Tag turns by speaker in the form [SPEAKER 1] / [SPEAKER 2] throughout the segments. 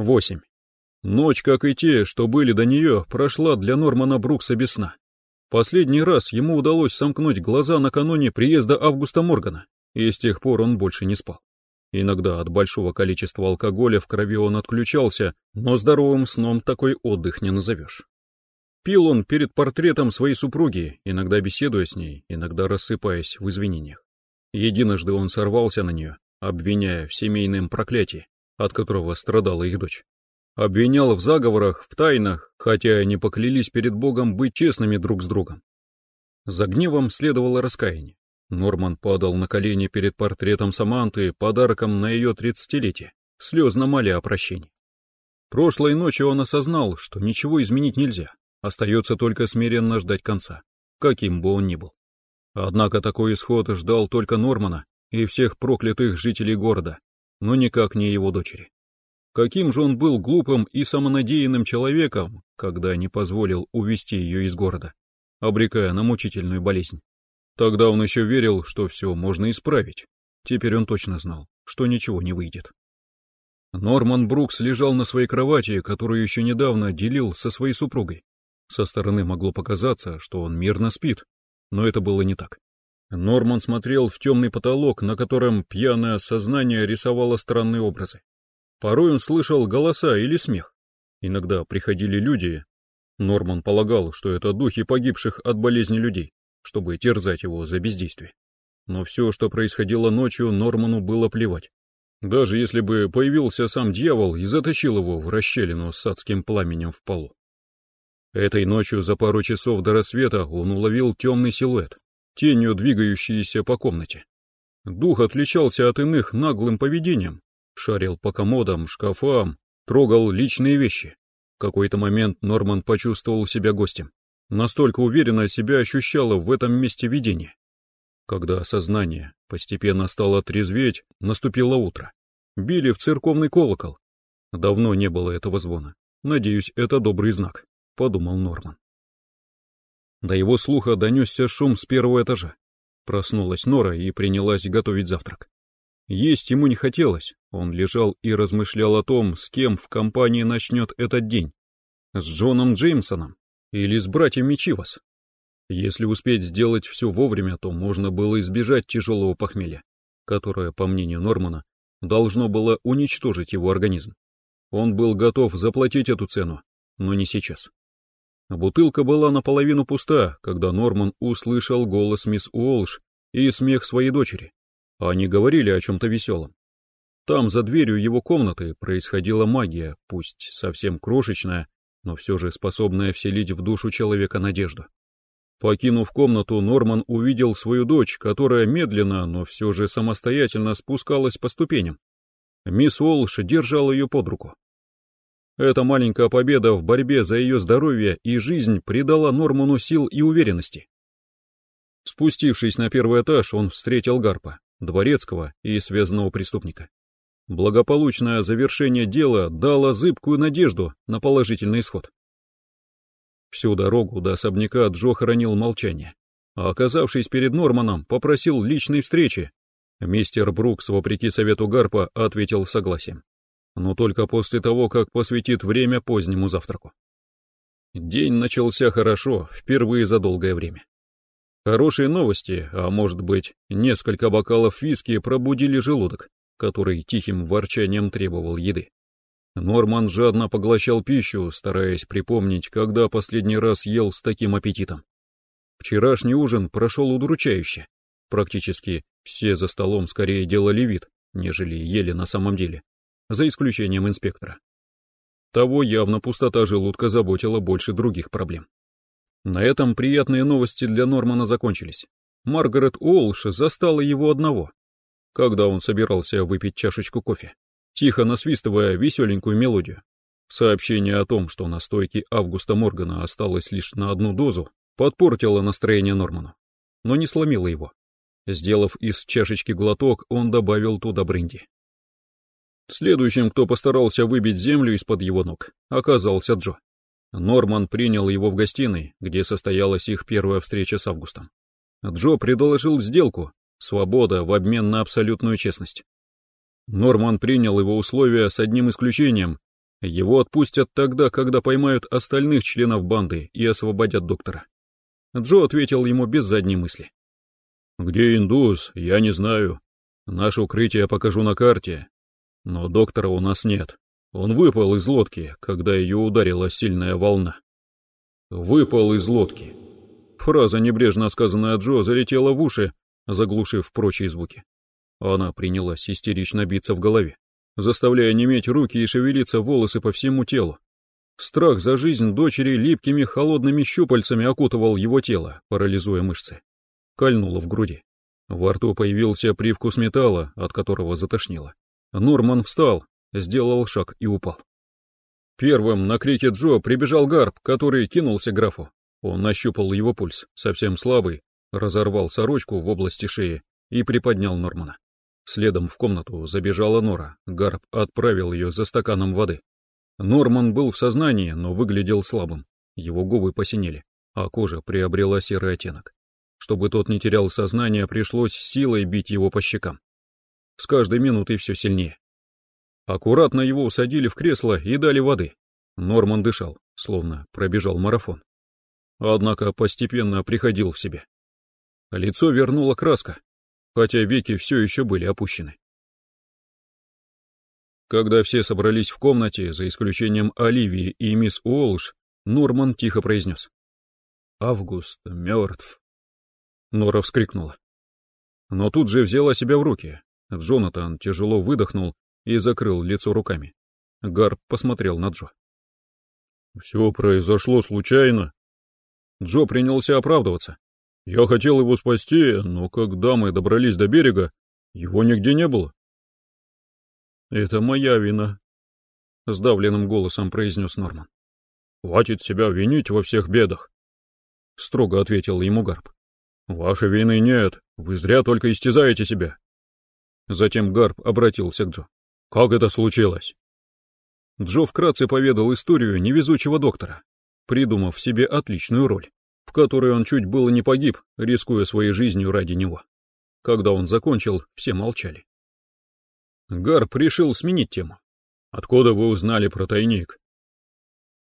[SPEAKER 1] 8. Ночь, как и те, что были до нее, прошла для Нормана Брукса без сна. Последний раз ему удалось сомкнуть глаза накануне приезда Августа Моргана, и с тех пор он больше не спал. Иногда от большого количества алкоголя в крови он отключался, но здоровым сном такой отдых не назовешь. Пил он перед портретом своей супруги, иногда беседуя с ней, иногда рассыпаясь в извинениях. Единожды он сорвался на нее, обвиняя в семейном проклятии, от которого страдала их дочь. Обвинял в заговорах, в тайнах, хотя они поклялись перед Богом быть честными друг с другом. За гневом следовало раскаяние. Норман падал на колени перед портретом Саманты, подарком на ее тридцатилетие, слезно моля о прощении. Прошлой ночью он осознал, что ничего изменить нельзя, остается только смиренно ждать конца, каким бы он ни был. Однако такой исход ждал только Нормана и всех проклятых жителей города, но никак не его дочери. Каким же он был глупым и самонадеянным человеком, когда не позволил увести ее из города, обрекая на мучительную болезнь. Тогда он еще верил, что все можно исправить. Теперь он точно знал, что ничего не выйдет. Норман Брукс лежал на своей кровати, которую еще недавно делил со своей супругой. Со стороны могло показаться, что он мирно спит, но это было не так. Норман смотрел в темный потолок, на котором пьяное сознание рисовало странные образы. Порой он слышал голоса или смех. Иногда приходили люди. Норман полагал, что это духи погибших от болезни людей чтобы терзать его за бездействие. Но все, что происходило ночью, Норману было плевать. Даже если бы появился сам дьявол и затащил его в расщелину с адским пламенем в полу. Этой ночью за пару часов до рассвета он уловил темный силуэт, тенью двигающийся по комнате. Дух отличался от иных наглым поведением, шарил по комодам, шкафам, трогал личные вещи. В какой-то момент Норман почувствовал себя гостем. Настолько уверенно себя ощущала в этом месте видения. Когда сознание постепенно стало трезветь, наступило утро. Били в церковный колокол. Давно не было этого звона. Надеюсь, это добрый знак, подумал Норман. До его слуха донесся шум с первого этажа. Проснулась Нора и принялась готовить завтрак. Есть ему не хотелось, он лежал и размышлял о том, с кем в компании начнет этот день. С Джоном Джеймсоном или с братьями Чивас. Если успеть сделать все вовремя, то можно было избежать тяжелого похмелья, которое, по мнению Нормана, должно было уничтожить его организм. Он был готов заплатить эту цену, но не сейчас. Бутылка была наполовину пуста, когда Норман услышал голос мисс Уолш и смех своей дочери. Они говорили о чем-то веселом. Там, за дверью его комнаты, происходила магия, пусть совсем крошечная, но все же способная вселить в душу человека надежду. Покинув комнату, Норман увидел свою дочь, которая медленно, но все же самостоятельно спускалась по ступеням. Мисс Уолш держала ее под руку. Эта маленькая победа в борьбе за ее здоровье и жизнь придала Норману сил и уверенности. Спустившись на первый этаж, он встретил Гарпа, дворецкого и связанного преступника. Благополучное завершение дела дало зыбкую надежду на положительный исход. Всю дорогу до особняка Джо хранил молчание, а оказавшись перед Норманом, попросил личной встречи. Мистер Брукс, вопреки совету Гарпа, ответил согласием. Но только после того, как посвятит время позднему завтраку. День начался хорошо, впервые за долгое время. Хорошие новости, а может быть, несколько бокалов виски пробудили желудок который тихим ворчанием требовал еды. Норман жадно поглощал пищу, стараясь припомнить, когда последний раз ел с таким аппетитом. Вчерашний ужин прошел удручающе. Практически все за столом скорее делали вид, нежели ели на самом деле, за исключением инспектора. Того явно пустота желудка заботила больше других проблем. На этом приятные новости для Нормана закончились. Маргарет Уолш застала его одного, когда он собирался выпить чашечку кофе, тихо насвистывая веселенькую мелодию. Сообщение о том, что на стойке Августа Моргана осталось лишь на одну дозу, подпортило настроение Норману, но не сломило его. Сделав из чашечки глоток, он добавил туда бренди. Следующим, кто постарался выбить землю из-под его ног, оказался Джо. Норман принял его в гостиной, где состоялась их первая встреча с Августом. Джо предложил сделку, Свобода в обмен на абсолютную честность. Норман принял его условия с одним исключением. Его отпустят тогда, когда поймают остальных членов банды и освободят доктора. Джо ответил ему без задней мысли. «Где индус, я не знаю. Наше укрытие покажу на карте. Но доктора у нас нет. Он выпал из лодки, когда ее ударила сильная волна». «Выпал из лодки». Фраза, небрежно сказанная Джо, залетела в уши, заглушив прочие звуки. Она принялась истерично биться в голове заставляя неметь руки и шевелиться волосы по всему телу. Страх за жизнь дочери липкими холодными щупальцами окутывал его тело, парализуя мышцы. Кольнуло в груди. Во рту появился привкус металла, от которого затошнило. Норман встал, сделал шаг и упал. Первым на крике Джо прибежал Гарп, который кинулся графу. Он нащупал его пульс, совсем слабый, разорвал сорочку в области шеи и приподнял Нормана. Следом в комнату забежала Нора. Гарп отправил ее за стаканом воды. Норман был в сознании, но выглядел слабым. Его губы посинели, а кожа приобрела серый оттенок. Чтобы тот не терял сознание, пришлось силой бить его по щекам. С каждой минутой все сильнее. Аккуратно его усадили в кресло и дали воды. Норман дышал, словно пробежал марафон. Однако постепенно приходил в себя. Лицо вернула краска, хотя веки все еще были опущены. Когда все собрались в комнате, за исключением Оливии и мисс Уолш, Норман тихо произнес. «Август мертв». Нора вскрикнула. Но тут же взяла себя в руки. Джонатан тяжело выдохнул и закрыл лицо руками. Гарп посмотрел на Джо. «Все произошло случайно». Джо принялся оправдываться. Я хотел его спасти, но когда мы добрались до берега, его нигде не было. «Это моя вина», — сдавленным голосом произнес Норман. «Хватит себя винить во всех бедах», — строго ответил ему Гарп. «Вашей вины нет, вы зря только истязаете себя». Затем Гарп обратился к Джо. «Как это случилось?» Джо вкратце поведал историю невезучего доктора, придумав себе отличную роль в которой он чуть было не погиб, рискуя своей жизнью ради него. Когда он закончил, все молчали. Гарп решил сменить тему. «Откуда вы узнали про тайник?»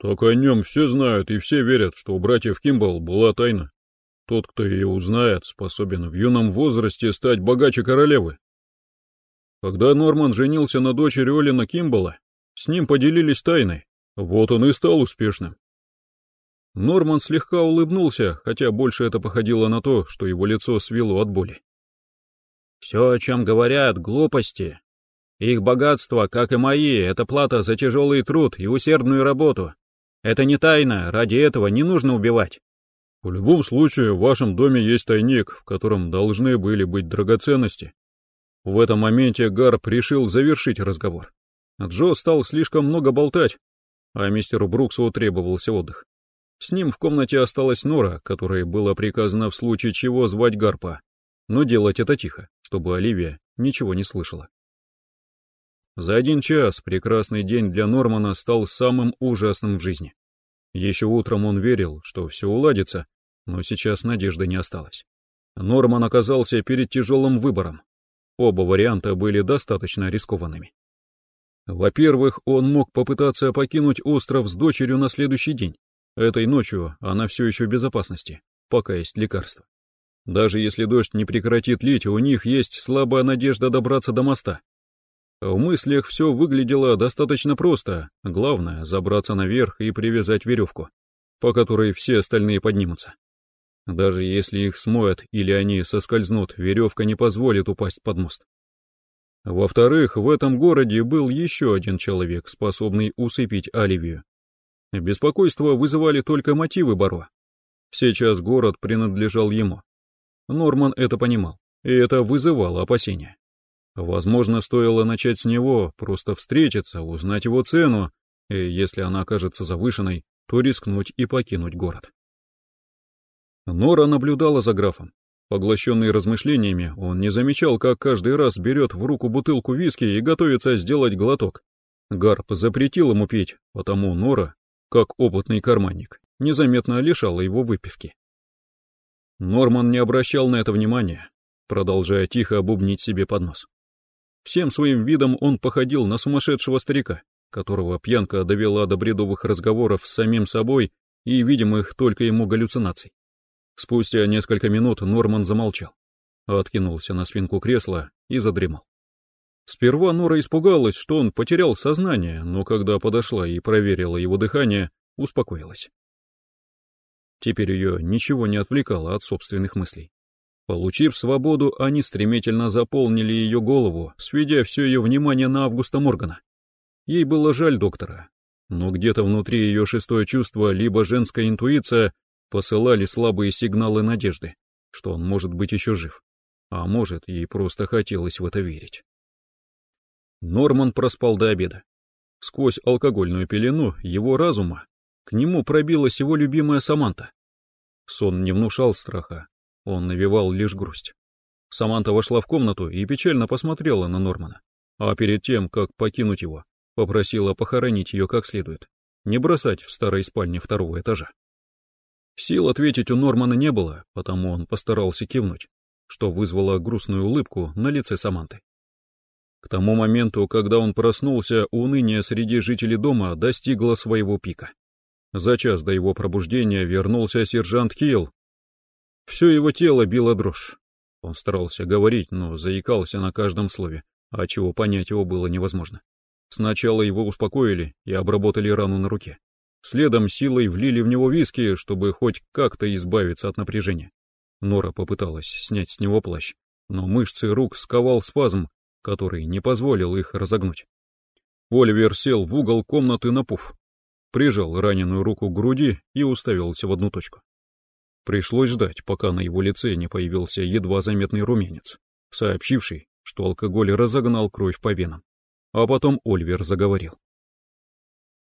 [SPEAKER 1] «Так о нем все знают и все верят, что у братьев Кимбл была тайна. Тот, кто ее узнает, способен в юном возрасте стать богаче королевы. Когда Норман женился на дочери Олина Кимбала, с ним поделились тайной, вот он и стал успешным. Норман слегка улыбнулся, хотя больше это походило на то, что его лицо свело от боли. «Все, о чем говорят, глупости. Их богатство, как и мои, это плата за тяжелый труд и усердную работу. Это не тайна, ради этого не нужно убивать». «В любом случае, в вашем доме есть тайник, в котором должны были быть драгоценности». В этом моменте Гарп решил завершить разговор. Джо стал слишком много болтать, а мистеру Бруксу требовался отдых. С ним в комнате осталась Нора, которой было приказано в случае чего звать Гарпа, но делать это тихо, чтобы Оливия ничего не слышала. За один час прекрасный день для Нормана стал самым ужасным в жизни. Еще утром он верил, что все уладится, но сейчас надежды не осталось. Норман оказался перед тяжелым выбором. Оба варианта были достаточно рискованными. Во-первых, он мог попытаться покинуть остров с дочерью на следующий день, Этой ночью она все еще в безопасности, пока есть лекарство. Даже если дождь не прекратит лить, у них есть слабая надежда добраться до моста. В мыслях все выглядело достаточно просто, главное — забраться наверх и привязать веревку, по которой все остальные поднимутся. Даже если их смоют или они соскользнут, веревка не позволит упасть под мост. Во-вторых, в этом городе был еще один человек, способный усыпить Оливию. Беспокойство вызывали только мотивы Баро. Сейчас город принадлежал ему. Норман это понимал, и это вызывало опасения. Возможно, стоило начать с него, просто встретиться, узнать его цену, и если она окажется завышенной, то рискнуть и покинуть город. Нора наблюдала за графом. Поглощенный размышлениями, он не замечал, как каждый раз берет в руку бутылку виски и готовится сделать глоток. Гарп запретил ему пить, потому Нора как опытный карманник, незаметно лишала его выпивки. Норман не обращал на это внимания, продолжая тихо обубнить себе под нос. Всем своим видом он походил на сумасшедшего старика, которого пьянка довела до бредовых разговоров с самим собой и видимых только ему галлюцинаций. Спустя несколько минут Норман замолчал, откинулся на спинку кресла и задремал. Сперва Нора испугалась, что он потерял сознание, но когда подошла и проверила его дыхание, успокоилась. Теперь ее ничего не отвлекало от собственных мыслей. Получив свободу, они стремительно заполнили ее голову, сведя все ее внимание на Августа Моргана. Ей было жаль доктора, но где-то внутри ее шестое чувство, либо женская интуиция, посылали слабые сигналы надежды, что он может быть еще жив. А может, ей просто хотелось в это верить. Норман проспал до обеда. Сквозь алкогольную пелену его разума к нему пробилась его любимая Саманта. Сон не внушал страха, он навевал лишь грусть. Саманта вошла в комнату и печально посмотрела на Нормана, а перед тем, как покинуть его, попросила похоронить ее как следует, не бросать в старой спальне второго этажа. Сил ответить у Нормана не было, потому он постарался кивнуть, что вызвало грустную улыбку на лице Саманты. К тому моменту, когда он проснулся, уныние среди жителей дома достигло своего пика. За час до его пробуждения вернулся сержант Килл. Все его тело било дрожь. Он старался говорить, но заикался на каждом слове, а чего понять его было невозможно. Сначала его успокоили и обработали рану на руке. Следом силой влили в него виски, чтобы хоть как-то избавиться от напряжения. Нора попыталась снять с него плащ, но мышцы рук сковал спазм, который не позволил их разогнуть. Оливер сел в угол комнаты на пуф, прижал раненую руку к груди и уставился в одну точку. Пришлось ждать, пока на его лице не появился едва заметный румянец, сообщивший, что алкоголь разогнал кровь по венам. А потом Оливер заговорил.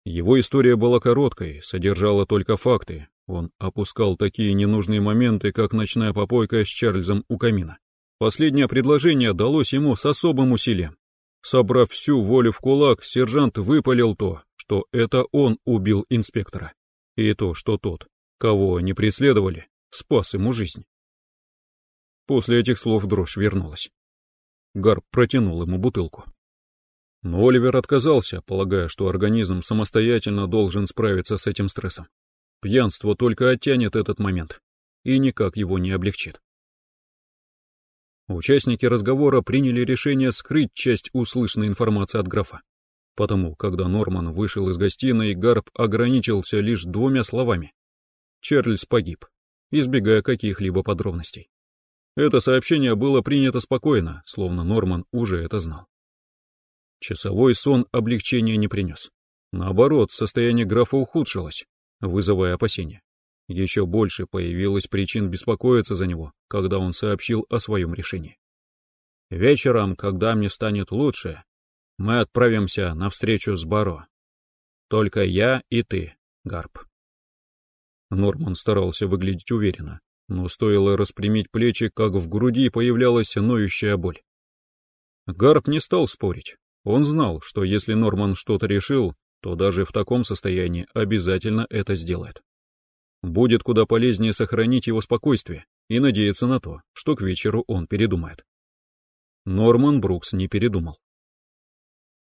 [SPEAKER 1] Его история была короткой, содержала только факты. Он опускал такие ненужные моменты, как ночная попойка с Чарльзом у камина. Последнее предложение далось ему с особым усилием. Собрав всю волю в кулак, сержант выпалил то, что это он убил инспектора, и то, что тот, кого они преследовали, спас ему жизнь. После этих слов дрожь вернулась. Гарп протянул ему бутылку. Но Оливер отказался, полагая, что организм самостоятельно должен справиться с этим стрессом. Пьянство только оттянет этот момент и никак его не облегчит. Участники разговора приняли решение скрыть часть услышанной информации от графа. Потому, когда Норман вышел из гостиной, Гарп ограничился лишь двумя словами. Чарльз погиб, избегая каких-либо подробностей. Это сообщение было принято спокойно, словно Норман уже это знал. Часовой сон облегчения не принес. Наоборот, состояние графа ухудшилось, вызывая опасения. Еще больше появилось причин беспокоиться за него, когда он сообщил о своем решении. Вечером, когда мне станет лучше, мы отправимся на встречу с Баро. Только я и ты, Гарп. Норман старался выглядеть уверенно, но стоило распрямить плечи, как в груди появлялась ноющая боль. Гарп не стал спорить. Он знал, что если Норман что-то решил, то даже в таком состоянии обязательно это сделает. Будет куда полезнее сохранить его спокойствие и надеяться на то, что к вечеру он передумает. Норман Брукс не передумал.